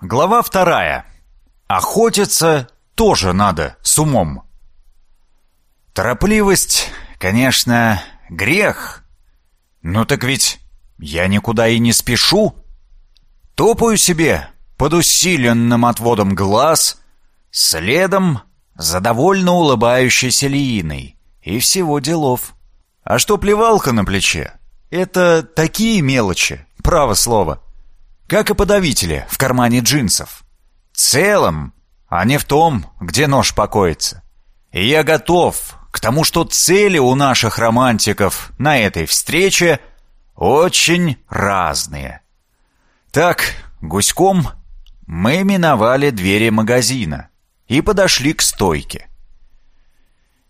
Глава вторая. Охотиться тоже надо с умом. Торопливость, конечно, грех. Ну так ведь я никуда и не спешу. Топаю себе под усиленным отводом глаз, следом за довольно улыбающейся Лииной. И всего делов. А что плевалка на плече? Это такие мелочи, право слово как и подавители в кармане джинсов. Целым, а не в том, где нож покоится. И я готов к тому, что цели у наших романтиков на этой встрече очень разные. Так, гуськом мы миновали двери магазина и подошли к стойке.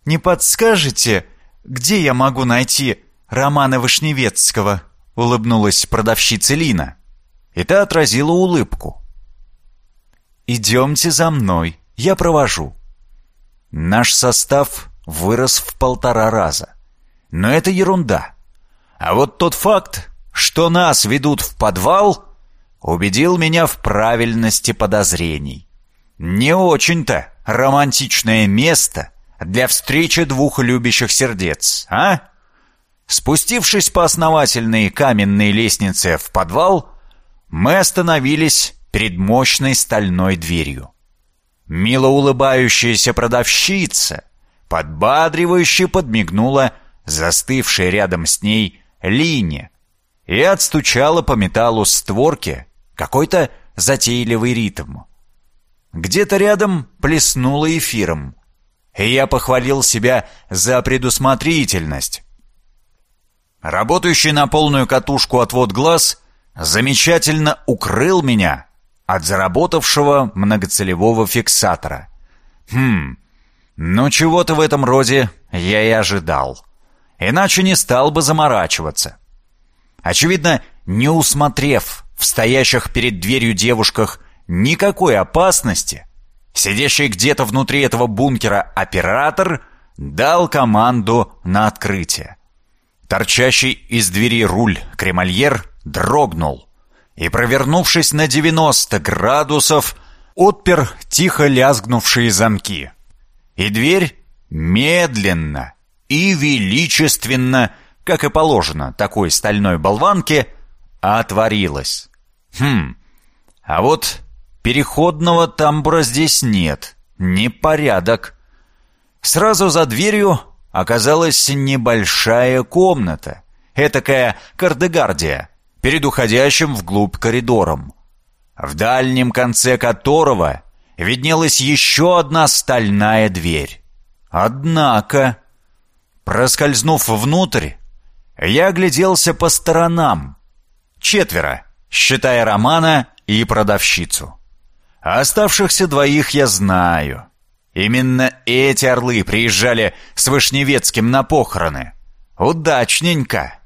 «Не подскажете, где я могу найти Романа Вышневецкого?» — улыбнулась продавщица Лина и та отразила улыбку. «Идемте за мной, я провожу». Наш состав вырос в полтора раза. Но это ерунда. А вот тот факт, что нас ведут в подвал, убедил меня в правильности подозрений. Не очень-то романтичное место для встречи двух любящих сердец, а? Спустившись по основательной каменной лестнице в подвал, мы остановились перед мощной стальной дверью. Мило улыбающаяся продавщица подбадривающе подмигнула застывшей рядом с ней Лине и отстучала по металлу створки какой-то затейливый ритм. Где-то рядом плеснуло эфиром, и я похвалил себя за предусмотрительность. Работающий на полную катушку отвод глаз замечательно укрыл меня от заработавшего многоцелевого фиксатора. Хм, ну чего-то в этом роде я и ожидал. Иначе не стал бы заморачиваться. Очевидно, не усмотрев в стоящих перед дверью девушках никакой опасности, сидящий где-то внутри этого бункера оператор дал команду на открытие. Торчащий из двери руль кремольер дрогнул и, провернувшись на 90 градусов, отпер тихо лязгнувшие замки. И дверь медленно и величественно, как и положено такой стальной болванке, отворилась. Хм, а вот переходного тамбура здесь нет, непорядок. Сразу за дверью оказалась небольшая комната, этакая кардегардия, перед уходящим вглубь коридором, в дальнем конце которого виднелась еще одна стальная дверь. Однако, проскользнув внутрь, я огляделся по сторонам. Четверо, считая Романа и продавщицу. Оставшихся двоих я знаю. Именно эти орлы приезжали с Вышневецким на похороны. Удачненько.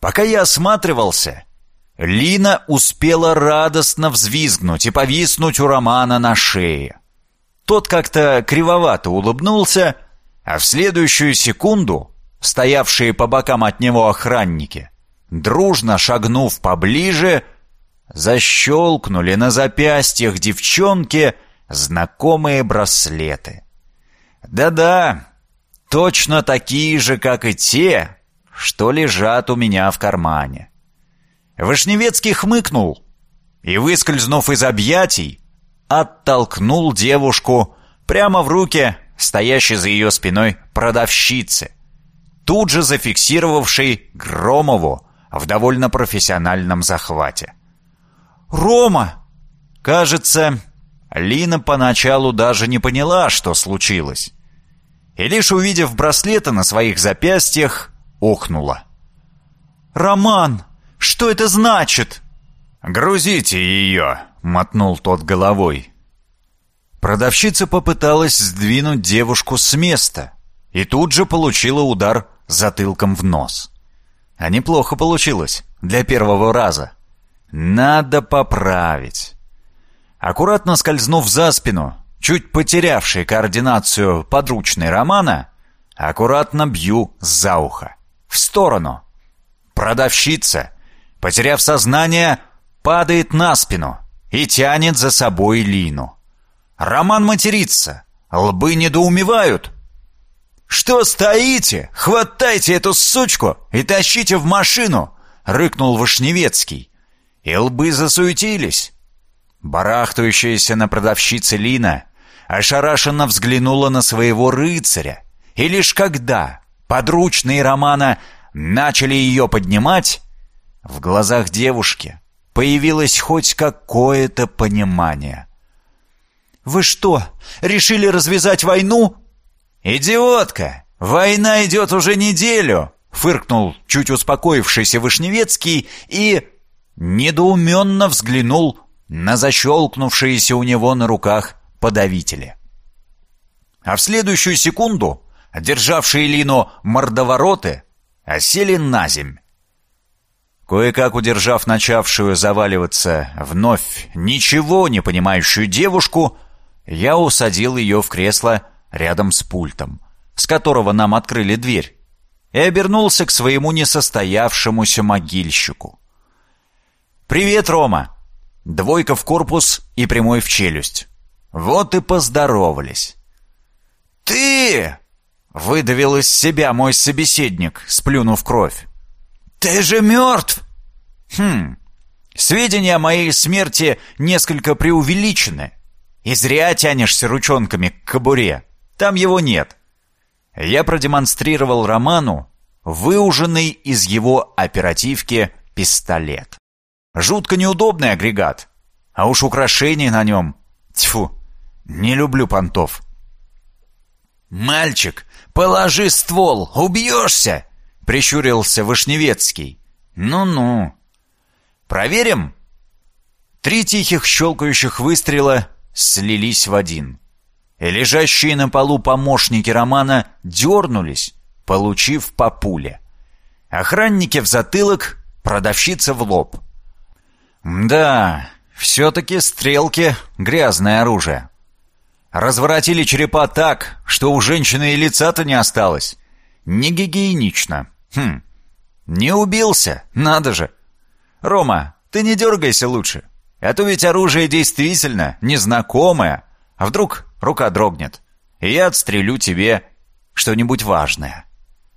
Пока я осматривался, Лина успела радостно взвизгнуть и повиснуть у Романа на шее. Тот как-то кривовато улыбнулся, а в следующую секунду стоявшие по бокам от него охранники, дружно шагнув поближе, защелкнули на запястьях девчонки знакомые браслеты. Да-да, точно такие же, как и те, что лежат у меня в кармане. Вышневецкий хмыкнул и, выскользнув из объятий, оттолкнул девушку прямо в руки стоящей за ее спиной продавщицы, тут же зафиксировавшей Громову в довольно профессиональном захвате. «Рома!» Кажется, Лина поначалу даже не поняла, что случилось. И лишь увидев браслеты на своих запястьях, охнула. «Роман, что это значит?» «Грузите ее!» — мотнул тот головой. Продавщица попыталась сдвинуть девушку с места и тут же получила удар затылком в нос. А неплохо получилось для первого раза. Надо поправить. Аккуратно скользнув за спину, чуть потерявший координацию подручной Романа, аккуратно бью за ухо в сторону. Продавщица, потеряв сознание, падает на спину и тянет за собой Лину. Роман матерится, лбы недоумевают. «Что стоите? Хватайте эту сучку и тащите в машину!» — рыкнул Вышневецкий. И лбы засуетились. Барахтающаяся на продавщице Лина ошарашенно взглянула на своего рыцаря, и лишь когда подручные Романа начали ее поднимать, в глазах девушки появилось хоть какое-то понимание. «Вы что, решили развязать войну?» «Идиотка! Война идет уже неделю!» — фыркнул чуть успокоившийся Вышневецкий и недоуменно взглянул на защелкнувшиеся у него на руках подавители. А в следующую секунду державшие Лину мордовороты осели на земь. Кое-как удержав начавшую заваливаться вновь ничего не понимающую девушку, я усадил ее в кресло рядом с пультом, с которого нам открыли дверь, и обернулся к своему несостоявшемуся могильщику. «Привет, Рома!» Двойка в корпус и прямой в челюсть. Вот и поздоровались. «Ты!» — выдавил из себя мой собеседник, сплюнув кровь. «Ты же мертв!» «Хм, сведения о моей смерти несколько преувеличены. И зря тянешься ручонками к кобуре. Там его нет». Я продемонстрировал Роману выуженный из его оперативки пистолет. Жутко неудобный агрегат, а уж украшений на нем. Тьфу, не люблю понтов. «Мальчик, положи ствол, убьешься!» — прищурился Вышневецкий. «Ну-ну». «Проверим?» Три тихих щелкающих выстрела слились в один. И лежащие на полу помощники Романа дернулись, получив по пуле. Охранники в затылок, продавщица в лоб. «Да, все-таки стрелки — грязное оружие. Разворотили черепа так, что у женщины и лица-то не осталось. Не гигиенично. Хм, не убился, надо же. Рома, ты не дергайся лучше. А то ведь оружие действительно незнакомое. А вдруг рука дрогнет, и я отстрелю тебе что-нибудь важное.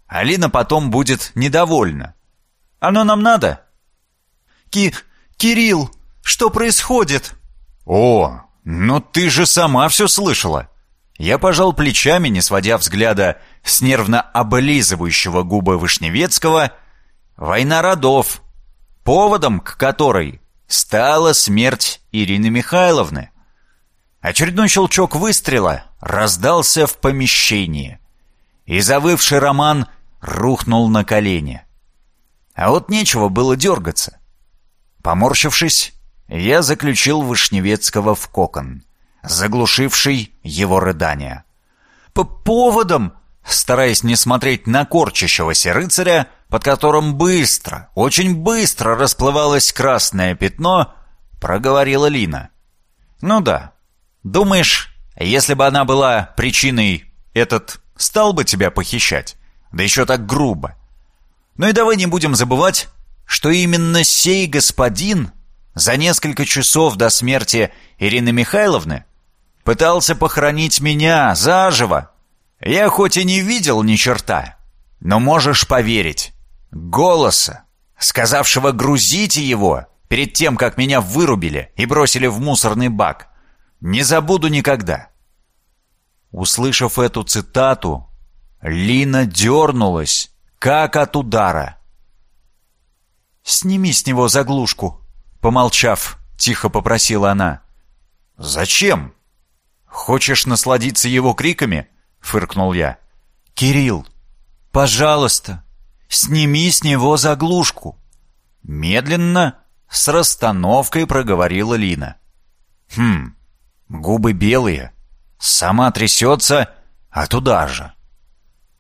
Алина потом будет недовольна. Оно нам надо? Ки... Кирилл, что происходит? О, ну ты же сама все слышала. Я пожал плечами, не сводя взгляда с нервно облизывающего губы Вышневецкого. Война родов, поводом к которой стала смерть Ирины Михайловны. Очередной щелчок выстрела раздался в помещении, и завывший Роман рухнул на колени. А вот нечего было дергаться. Поморщившись, я заключил Вышневецкого в кокон, заглушивший его рыдания. По поводам, стараясь не смотреть на корчащегося рыцаря, под которым быстро, очень быстро расплывалось красное пятно, проговорила Лина. «Ну да. Думаешь, если бы она была причиной, этот стал бы тебя похищать? Да еще так грубо. Ну и давай не будем забывать, что именно сей господин за несколько часов до смерти Ирины Михайловны пытался похоронить меня заживо. Я хоть и не видел ни черта, но можешь поверить, голоса, сказавшего «грузите его» перед тем, как меня вырубили и бросили в мусорный бак, не забуду никогда. Услышав эту цитату, Лина дернулась, как от удара. «Сними с него заглушку», — помолчав, тихо попросила она. «Зачем? Хочешь насладиться его криками?» — фыркнул я. «Кирилл, пожалуйста, сними с него заглушку». Медленно, с расстановкой проговорила Лина. «Хм, губы белые, сама трясется, а туда же».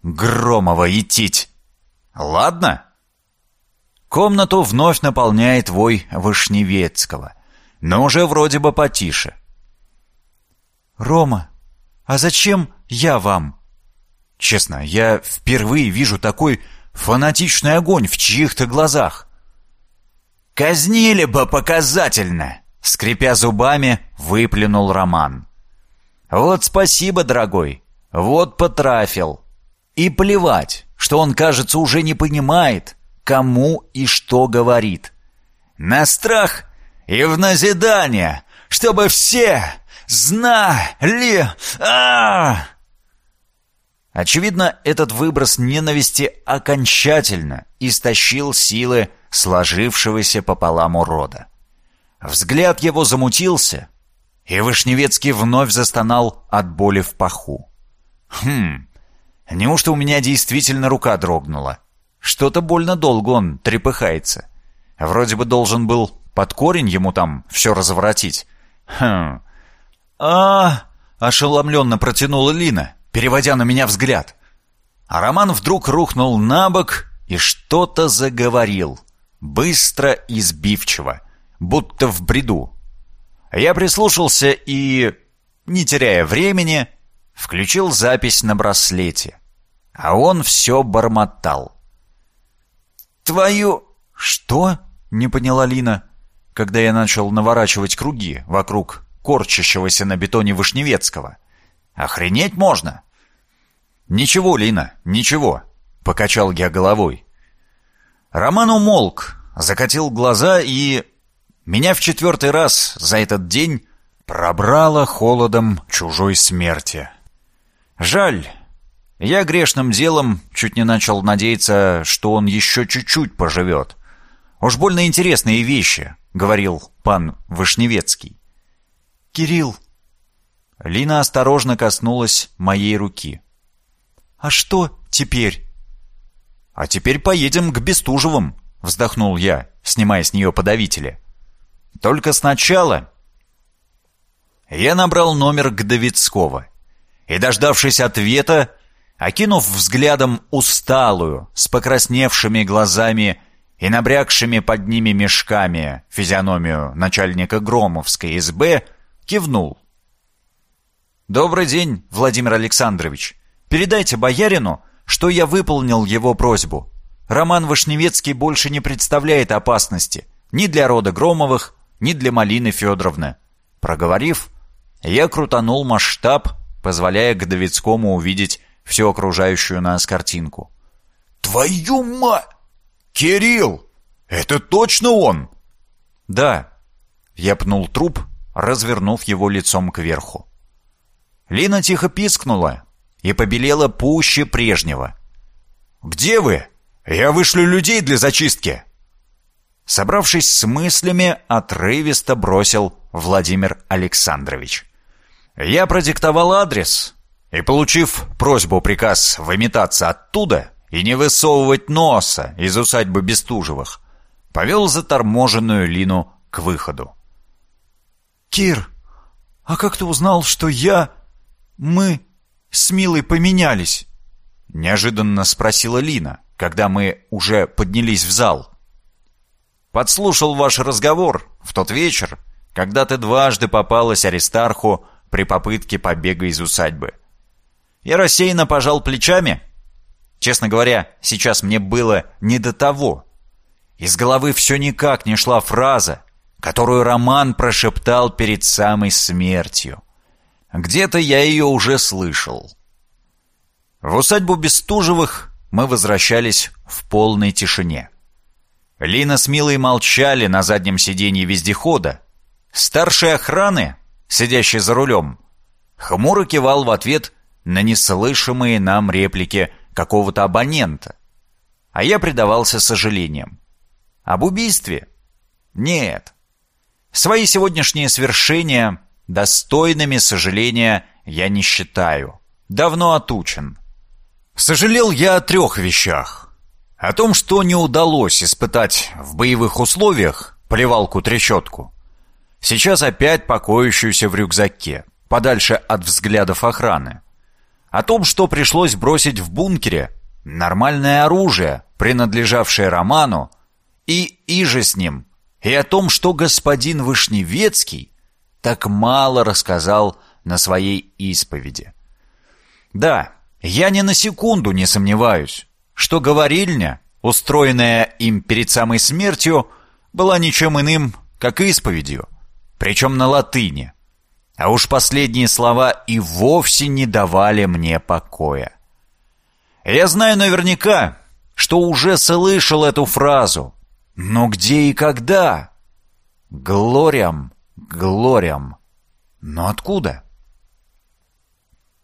«Громова идтить!» «Ладно?» Комнату вновь наполняет вой Вышневецкого, но уже вроде бы потише. «Рома, а зачем я вам?» Честно, я впервые вижу такой фанатичный огонь в чьих-то глазах. «Казнили бы показательно!» Скрипя зубами, выплюнул Роман. «Вот спасибо, дорогой. Вот потрафил. И плевать, что он, кажется, уже не понимает, кому и что говорит. На страх и в назидание, чтобы все знали... а, -а, -а Очевидно, этот выброс ненависти окончательно истощил силы сложившегося пополам урода. Взгляд его замутился, и Вышневецкий вновь застонал от боли в паху. «Хм, неужто у меня действительно рука дрогнула? Что-то больно долго он трепыхается. Вроде бы должен был под корень ему там все разворотить. Хм. а, ошеломленно протянула Лина, переводя на меня взгляд. А Роман вдруг рухнул на бок и что-то заговорил. Быстро и сбивчиво, будто в бреду. Я прислушался и, не теряя времени, включил запись на браслете. А он все бормотал. «Твою...» «Что?» — не поняла Лина, когда я начал наворачивать круги вокруг корчащегося на бетоне Вышневецкого. «Охренеть можно!» «Ничего, Лина, ничего», — покачал я головой. Роман умолк, закатил глаза и... Меня в четвертый раз за этот день пробрало холодом чужой смерти. Жаль, я грешным делом чуть не начал надеяться, что он еще чуть-чуть поживет. Уж больно интересные вещи, — говорил пан Вышневецкий. «Кирилл!» Лина осторожно коснулась моей руки. «А что теперь?» «А теперь поедем к Бестужевым», — вздохнул я, снимая с нее подавители. «Только сначала...» Я набрал номер Гдовицкого и, дождавшись ответа, окинув взглядом усталую, с покрасневшими глазами и набрякшими под ними мешками физиономию начальника Громовской СБ, кивнул. «Добрый день, Владимир Александрович. Передайте боярину, что я выполнил его просьбу. Роман Вышневецкий больше не представляет опасности ни для рода Громовых, ни для Малины Федоровны». Проговорив, я крутанул масштаб, позволяя Годовицкому увидеть всю окружающую нас картинку. «Твою мать! Кирилл! Это точно он?» «Да». Я пнул труп, развернув его лицом кверху. Лина тихо пискнула и побелела пуще прежнего. «Где вы? Я вышлю людей для зачистки!» Собравшись с мыслями, отрывисто бросил Владимир Александрович. Я продиктовал адрес, и, получив просьбу-приказ выметаться оттуда и не высовывать носа из усадьбы Бестужевых, повел заторможенную Лину к выходу. «Кир, а как ты узнал, что я... мы с Милой поменялись?» Неожиданно спросила Лина, когда мы уже поднялись в зал. «Подслушал ваш разговор в тот вечер, когда ты дважды попалась Аристарху при попытке побега из усадьбы. Я рассеянно пожал плечами. Честно говоря, сейчас мне было не до того. Из головы все никак не шла фраза, которую Роман прошептал перед самой смертью. Где-то я ее уже слышал. В усадьбу Бестужевых мы возвращались в полной тишине. Лина с Милой молчали на заднем сиденье вездехода. Старший охраны, сидящий за рулем, хмуро кивал в ответ на неслышимые нам реплики какого-то абонента. А я предавался сожалениям. Об убийстве? Нет. Свои сегодняшние свершения достойными сожаления я не считаю. Давно отучен. Сожалел я о трех вещах. О том, что не удалось испытать в боевых условиях плевалку-трещотку. Сейчас опять покоящуюся в рюкзаке, подальше от взглядов охраны. О том, что пришлось бросить в бункере нормальное оружие, принадлежавшее Роману, и иже с ним, и о том, что господин Вышневецкий так мало рассказал на своей исповеди. Да, я ни на секунду не сомневаюсь, что говорильня, устроенная им перед самой смертью, была ничем иным, как исповедью, причем на латыни. А уж последние слова и вовсе не давали мне покоя. Я знаю наверняка, что уже слышал эту фразу. Но где и когда? Глориам, глориам. Но откуда?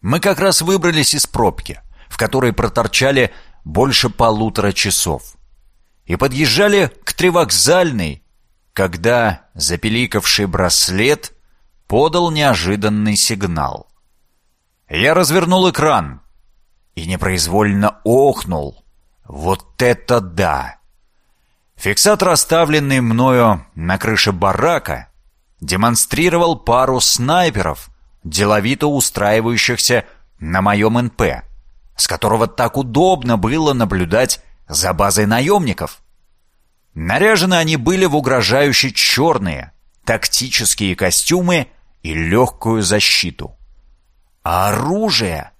Мы как раз выбрались из пробки, в которой проторчали больше полутора часов. И подъезжали к Тревокзальной, когда запеликавший браслет подал неожиданный сигнал. Я развернул экран и непроизвольно охнул. Вот это да! Фиксатор, оставленный мною на крыше барака, демонстрировал пару снайперов, деловито устраивающихся на моем НП, с которого так удобно было наблюдать за базой наемников. Наряжены они были в угрожающие черные, тактические костюмы и легкую защиту. А оружие?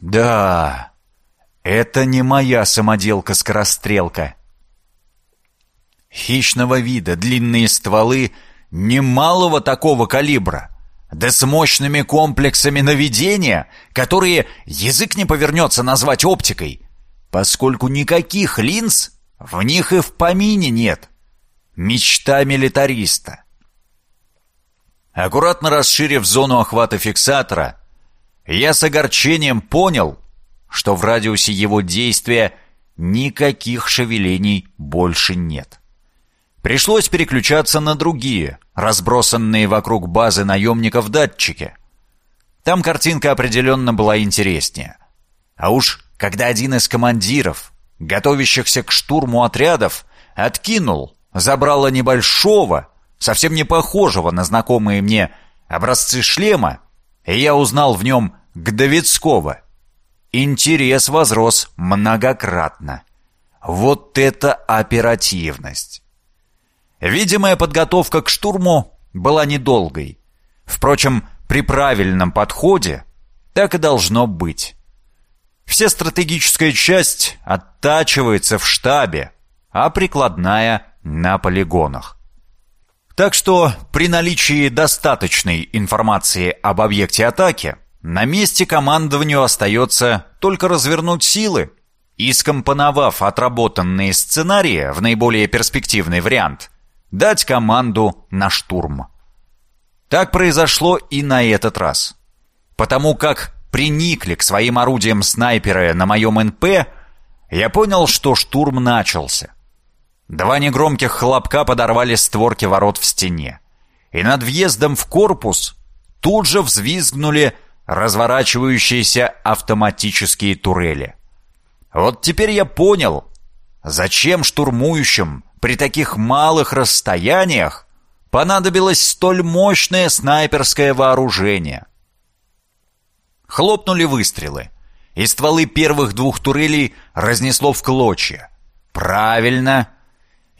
Да, это не моя самоделка-скорострелка. Хищного вида длинные стволы немалого такого калибра, да с мощными комплексами наведения, которые язык не повернется назвать оптикой, поскольку никаких линз в них и в помине нет. Мечта милитариста. Аккуратно расширив зону охвата фиксатора, я с огорчением понял, что в радиусе его действия никаких шевелений больше нет. Пришлось переключаться на другие, разбросанные вокруг базы наемников датчики. Там картинка определенно была интереснее. А уж когда один из командиров, готовящихся к штурму отрядов, откинул забрало небольшого, совсем не похожего на знакомые мне образцы шлема, и я узнал в нем Гдовицкого. Интерес возрос многократно. Вот это оперативность! Видимая подготовка к штурму была недолгой. Впрочем, при правильном подходе так и должно быть. Вся стратегическая часть оттачивается в штабе, а прикладная — на полигонах. Так что при наличии достаточной информации об объекте атаки на месте командованию остается только развернуть силы и, скомпоновав отработанные сценарии в наиболее перспективный вариант, дать команду на штурм. Так произошло и на этот раз. Потому как приникли к своим орудиям снайперы на моем НП, я понял, что штурм начался — Два негромких хлопка подорвали створки ворот в стене. И над въездом в корпус тут же взвизгнули разворачивающиеся автоматические турели. Вот теперь я понял, зачем штурмующим при таких малых расстояниях понадобилось столь мощное снайперское вооружение. Хлопнули выстрелы, и стволы первых двух турелей разнесло в клочья. Правильно,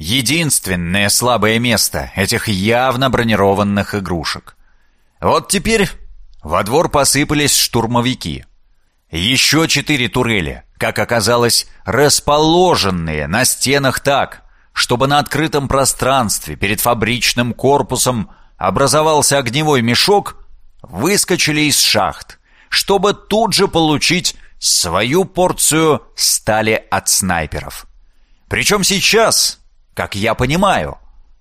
единственное слабое место этих явно бронированных игрушек. Вот теперь во двор посыпались штурмовики. Еще четыре турели, как оказалось, расположенные на стенах так, чтобы на открытом пространстве перед фабричным корпусом образовался огневой мешок, выскочили из шахт, чтобы тут же получить свою порцию стали от снайперов. Причем сейчас как я понимаю,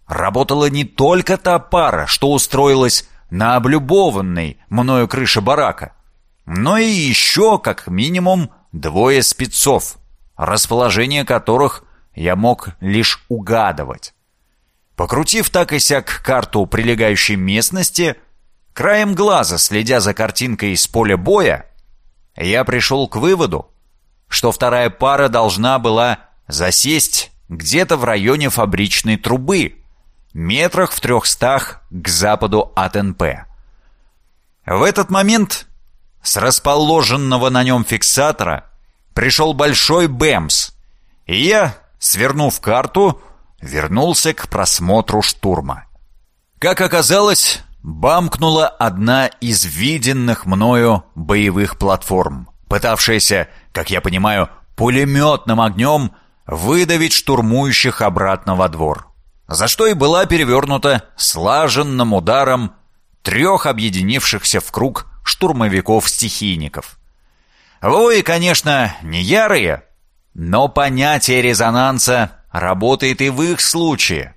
работала не только та пара, что устроилась на облюбованной мною крыше барака, но и еще, как минимум, двое спецов, расположение которых я мог лишь угадывать. Покрутив так и сяк карту прилегающей местности, краем глаза следя за картинкой из поля боя, я пришел к выводу, что вторая пара должна была засесть где-то в районе фабричной трубы, метрах в трехстах к западу от НП. В этот момент с расположенного на нем фиксатора пришел большой БЭМС, и я, свернув карту, вернулся к просмотру штурма. Как оказалось, бамкнула одна из виденных мною боевых платформ, пытавшаяся, как я понимаю, пулеметным огнем выдавить штурмующих обратно во двор. за что и была перевернута слаженным ударом трех объединившихся в круг штурмовиков-стихийников. Вои, конечно, не ярые, но понятие резонанса работает и в их случае.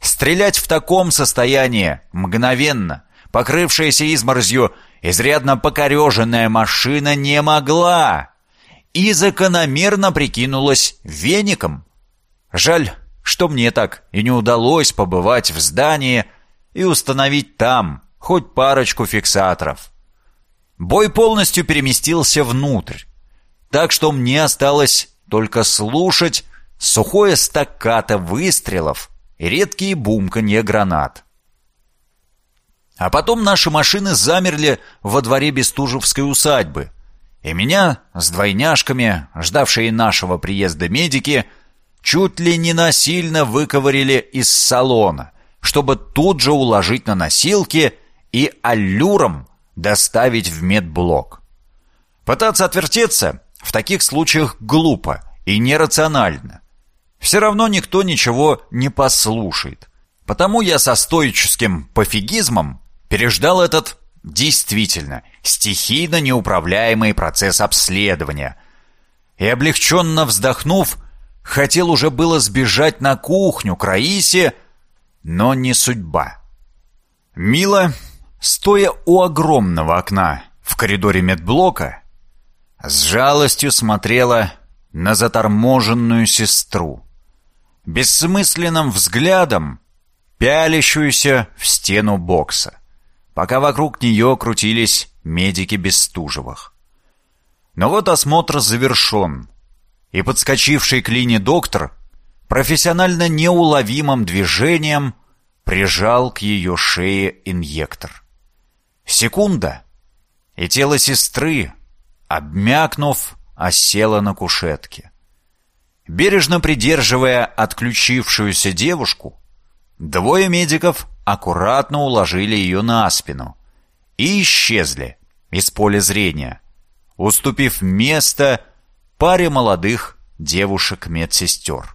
Стрелять в таком состоянии мгновенно, покрывшаяся изморозью, изрядно покореженная машина не могла и закономерно прикинулась веником. Жаль, что мне так и не удалось побывать в здании и установить там хоть парочку фиксаторов. Бой полностью переместился внутрь, так что мне осталось только слушать сухое стаккато выстрелов и редкие бумканье гранат. А потом наши машины замерли во дворе Бестужевской усадьбы, и меня с двойняшками, ждавшие нашего приезда медики, чуть ли не насильно выковырили из салона, чтобы тут же уложить на носилки и аллюром доставить в медблок. Пытаться отвертеться в таких случаях глупо и нерационально. Все равно никто ничего не послушает. Потому я со стоическим пофигизмом переждал этот действительно стихийно неуправляемый процесс обследования и, облегченно вздохнув, хотел уже было сбежать на кухню к Раисе, но не судьба. Мила стоя у огромного окна в коридоре медблока, с жалостью смотрела на заторможенную сестру, бессмысленным взглядом пялящуюся в стену бокса, пока вокруг нее крутились медики Бестужевых. Но вот осмотр завершен, и подскочивший к Лине доктор профессионально неуловимым движением прижал к ее шее инъектор. Секунда, и тело сестры, обмякнув, осело на кушетке. Бережно придерживая отключившуюся девушку, двое медиков аккуратно уложили ее на спину и исчезли из поля зрения, уступив место паре молодых девушек-медсестер.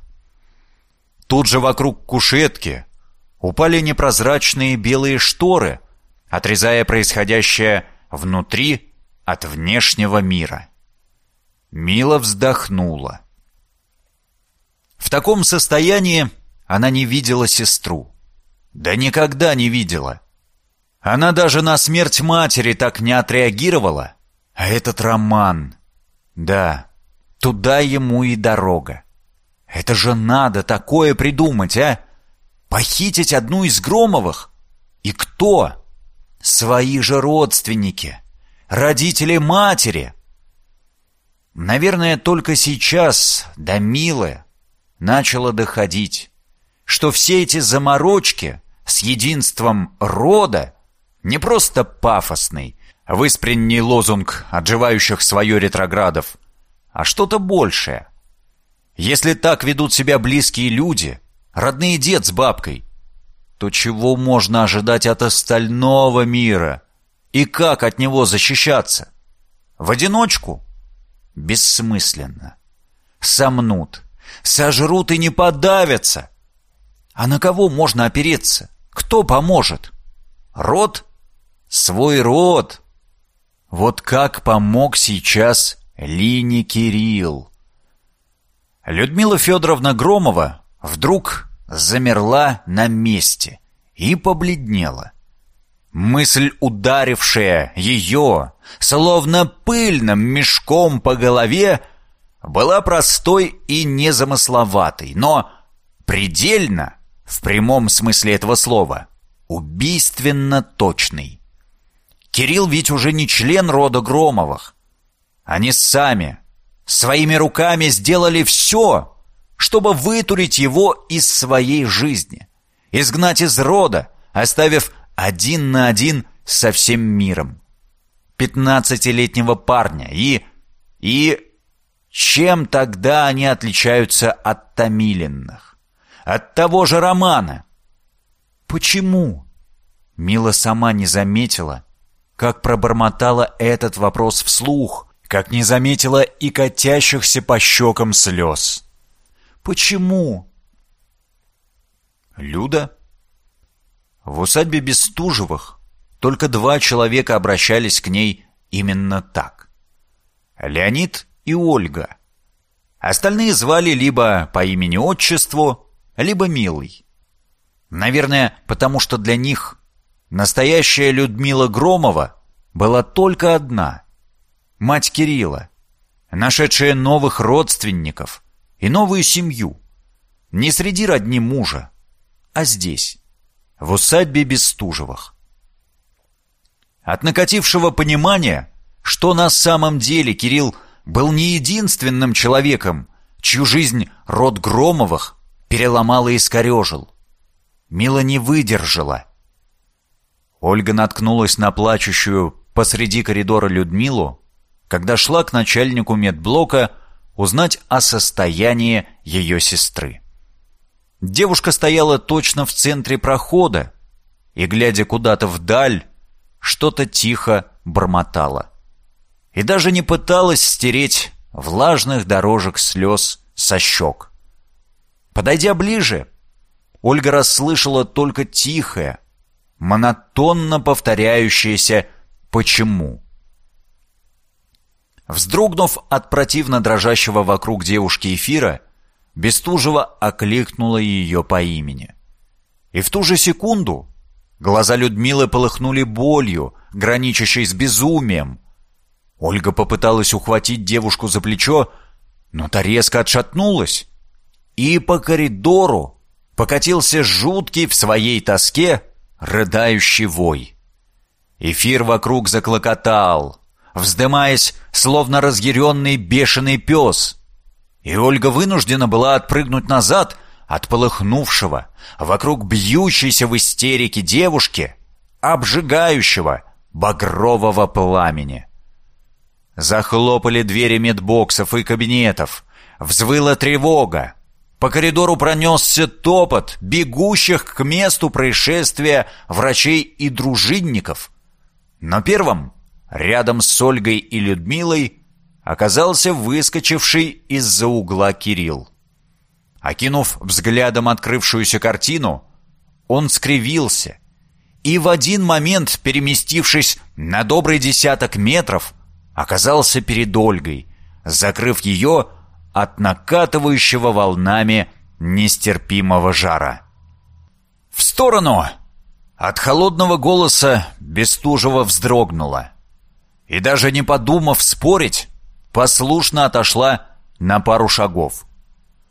Тут же вокруг кушетки упали непрозрачные белые шторы — отрезая происходящее внутри от внешнего мира. Мила вздохнула. В таком состоянии она не видела сестру. Да никогда не видела. Она даже на смерть матери так не отреагировала. А этот роман... Да, туда ему и дорога. Это же надо такое придумать, а? Похитить одну из Громовых? И кто? Свои же родственники, родители матери. Наверное, только сейчас до Милы начало доходить, что все эти заморочки с единством рода не просто пафосный, выспренний лозунг отживающих свое ретроградов, а что-то большее. Если так ведут себя близкие люди, родные дед с бабкой, то чего можно ожидать от остального мира? И как от него защищаться? В одиночку? Бессмысленно. Сомнут, сожрут и не подавятся. А на кого можно опереться? Кто поможет? Род? Свой род. Вот как помог сейчас Лине Кирилл. Людмила Федоровна Громова вдруг замерла на месте и побледнела. Мысль, ударившая ее, словно пыльным мешком по голове, была простой и незамысловатой, но предельно, в прямом смысле этого слова, убийственно точной. Кирилл ведь уже не член рода Громовых. Они сами, своими руками сделали все, чтобы вытурить его из своей жизни, изгнать из рода, оставив один на один со всем миром. Пятнадцатилетнего парня и... и... Чем тогда они отличаются от Томилиных? От того же Романа? Почему? Мила сама не заметила, как пробормотала этот вопрос вслух, как не заметила и катящихся по щекам слез. Почему?» Люда? В усадьбе Бестужевых только два человека обращались к ней именно так. Леонид и Ольга. Остальные звали либо по имени-отчеству, либо Милый. Наверное, потому что для них настоящая Людмила Громова была только одна — мать Кирилла, нашедшая новых родственников и новую семью. Не среди родни мужа, а здесь, в усадьбе Бестужевых. От накатившего понимания, что на самом деле Кирилл был не единственным человеком, чью жизнь род Громовых переломал и искорежил. Мила не выдержала. Ольга наткнулась на плачущую посреди коридора Людмилу, когда шла к начальнику медблока узнать о состоянии ее сестры. Девушка стояла точно в центре прохода и, глядя куда-то вдаль, что-то тихо бормотала. И даже не пыталась стереть влажных дорожек слез со щек. Подойдя ближе, Ольга расслышала только тихое, монотонно повторяющееся «почему?». Вздрогнув от противно дрожащего вокруг девушки эфира, Бестужева окликнула ее по имени. И в ту же секунду глаза Людмилы полыхнули болью, граничащей с безумием. Ольга попыталась ухватить девушку за плечо, но та резко отшатнулась. И по коридору покатился жуткий в своей тоске рыдающий вой. Эфир вокруг заклокотал, вздымаясь, словно разъяренный бешеный пес. И Ольга вынуждена была отпрыгнуть назад от полыхнувшего, вокруг бьющейся в истерике девушки, обжигающего багрового пламени. Захлопали двери медбоксов и кабинетов, взвыла тревога, по коридору пронесся топот бегущих к месту происшествия врачей и дружинников. Но первым, рядом с Ольгой и Людмилой, оказался выскочивший из-за угла Кирилл. Окинув взглядом открывшуюся картину, он скривился и в один момент, переместившись на добрый десяток метров, оказался перед Ольгой, закрыв ее от накатывающего волнами нестерпимого жара. «В сторону!» От холодного голоса Бестужева вздрогнула. И даже не подумав спорить, послушно отошла на пару шагов.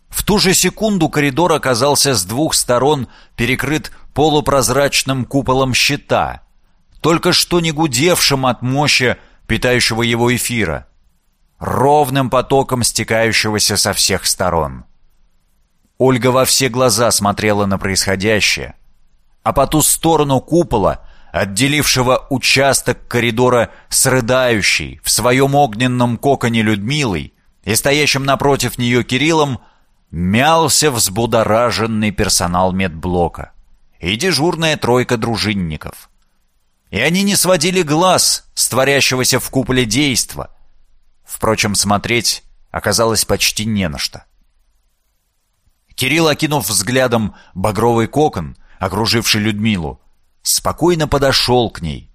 В ту же секунду коридор оказался с двух сторон перекрыт полупрозрачным куполом щита, только что не гудевшим от мощи питающего его эфира ровным потоком стекающегося со всех сторон. Ольга во все глаза смотрела на происходящее, а по ту сторону купола, отделившего участок коридора с рыдающей в своем огненном коконе Людмилой и стоящим напротив нее Кириллом, мялся взбудораженный персонал медблока и дежурная тройка дружинников. И они не сводили глаз с творящегося в куполе действа, Впрочем, смотреть оказалось почти не на что. Кирилл, окинув взглядом багровый кокон, окруживший Людмилу, спокойно подошел к ней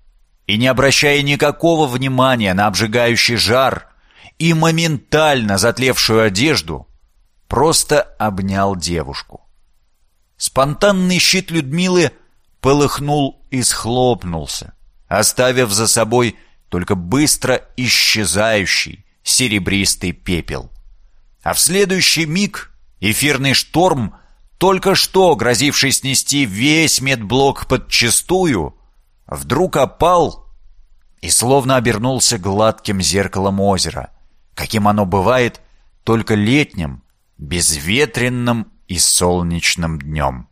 и, не обращая никакого внимания на обжигающий жар и моментально затлевшую одежду, просто обнял девушку. Спонтанный щит Людмилы полыхнул и схлопнулся, оставив за собой только быстро исчезающий серебристый пепел. А в следующий миг эфирный шторм, только что грозивший снести весь медблок подчистую, вдруг опал и словно обернулся гладким зеркалом озера, каким оно бывает только летним, безветренным и солнечным днем.